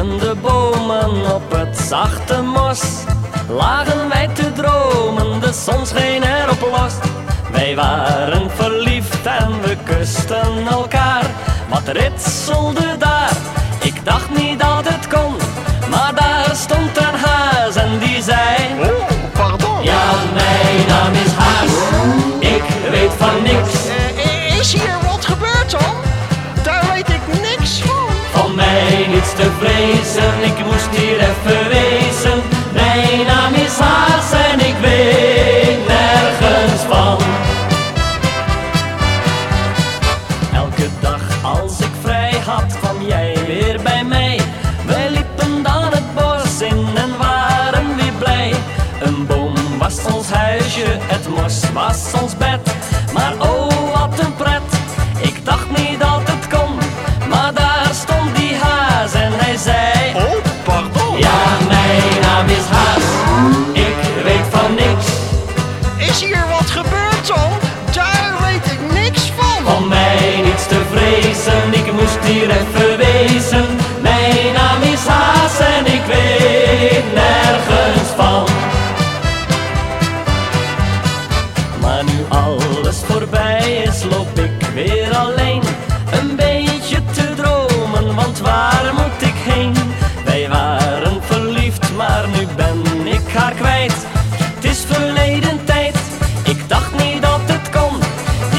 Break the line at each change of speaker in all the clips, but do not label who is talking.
op het zachte mos lagen wij te dromen, de zon scheen erop los. Wij waren verliefd en we kusten elkaar. Wat ritselde daar? Ik dacht niet dat het kon, maar daar stond hier even wezen. Mijn naam is Haas en ik weet nergens van. Elke dag als ik vrij had, kwam jij weer bij mij. Wij liepen dan het bos in en waren weer blij. Een boom was ons huisje, het mos was ons bed. Maar oh,
wat gebeurd dan? Daar weet ik niks van. Van
mij niets te vrezen, ik moest hier even wezen. Mijn naam is Haas en ik weet nergens van. Maar nu alles voorbij is, loop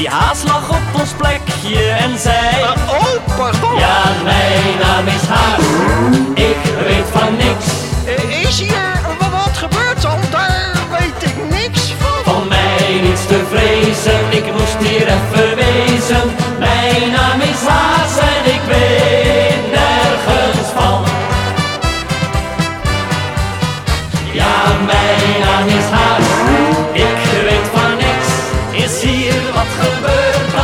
Die haas lag op ons plekje en zei... Uh,
oh, pardon.
Ja, mijn naam is Haas. Ik weet van niks.
Is hier wat gebeurd al? Daar weet ik niks van.
Van mij niets te vrezen. Ik moest hier even wezen. Mijn naam is Haas en ik weet nergens van. Ja, mijn naam is Haas is hier wat gebeurt?